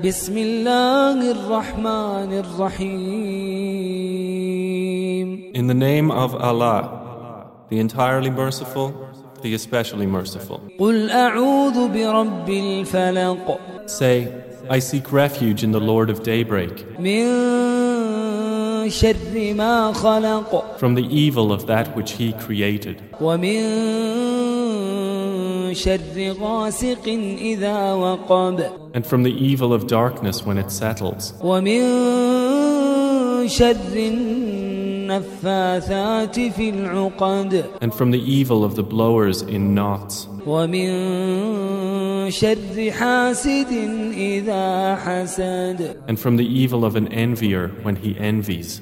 بسم الله الرحمن الرحيم In the name of Allah, the entirely merciful, the especially merciful. قل أعوذ برب الفلق Say, I seek refuge in the Lord of daybreak, من شر ما خلق from the evil of that which He created, ومن and from the evil of darkness when it settles. And from the evil of the blowers in knots. And from the evil of an envier when he envies.